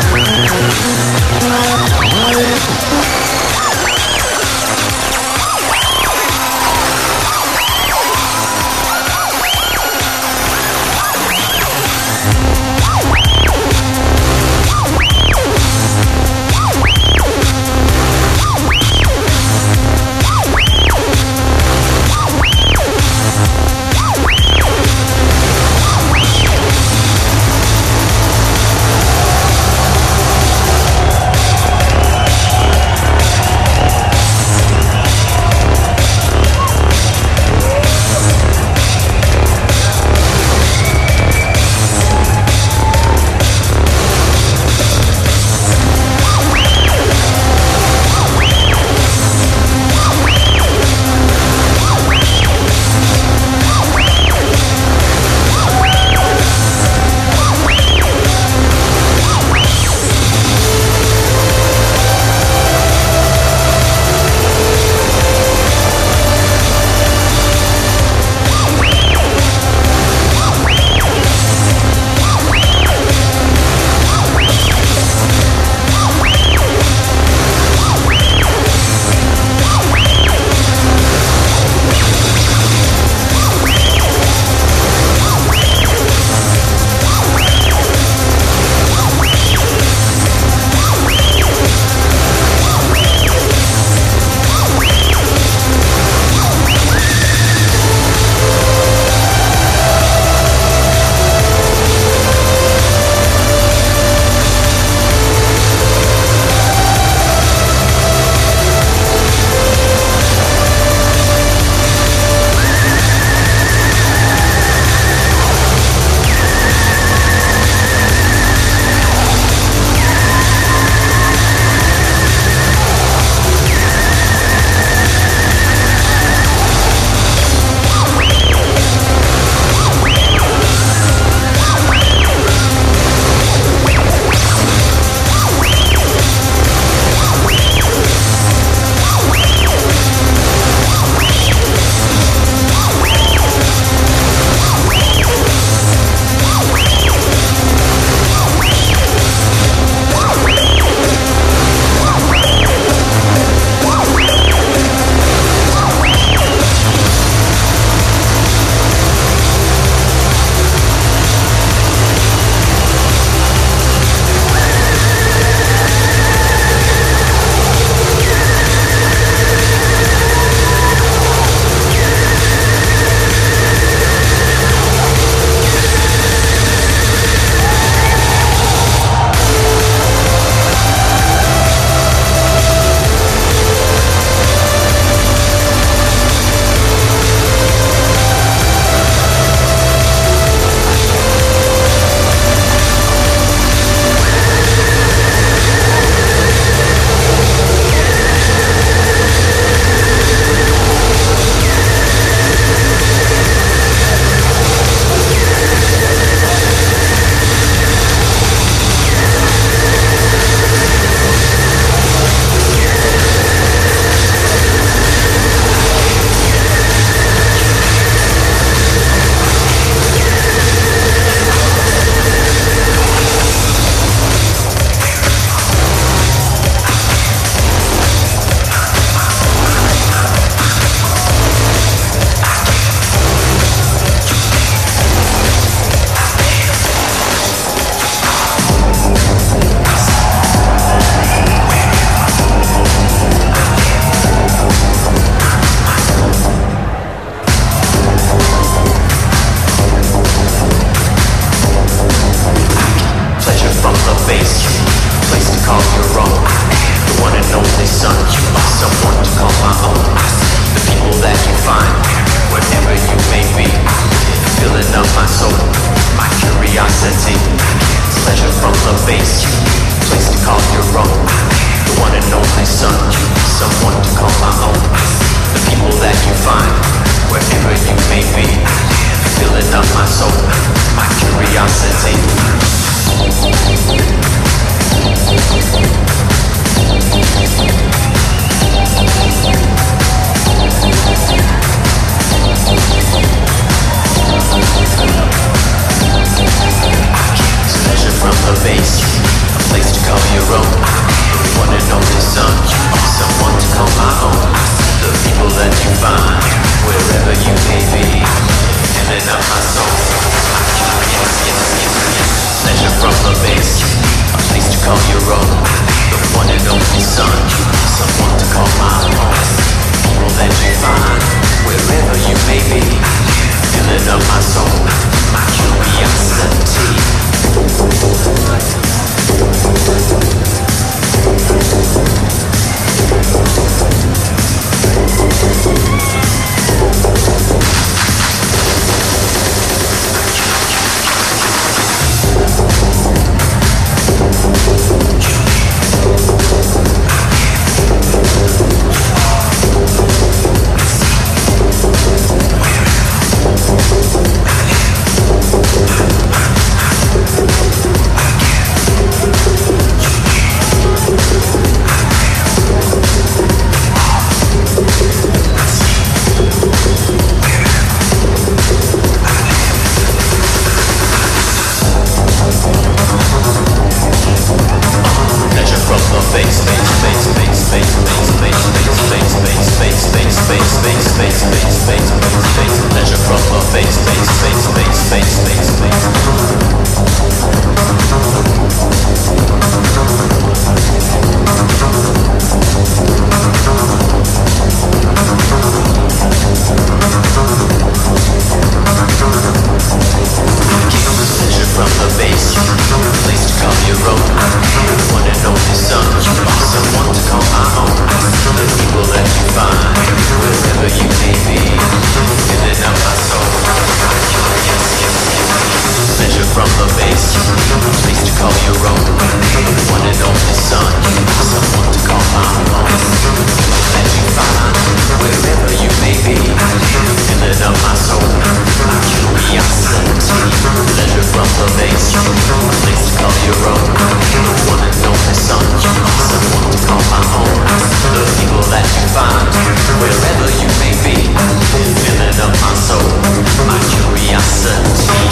Oh, my God. One and only son, someone to call my own. The people that you find, wherever you may be, filling up my soul, my curiosity, pleasure from the base, place to call your own. The one and only son, someone to call my own. The people that you find, wherever you may be, filling up my soul, my curiosity. From the base, place to call your own. One and only son, someone to call my own. That you find, wherever you may be, filling up my soul. My curiosity, pleasure from the base, place to call your own. One and only son, someone to call my own. The people that you find, wherever you may be, filling up my soul. My curiosity,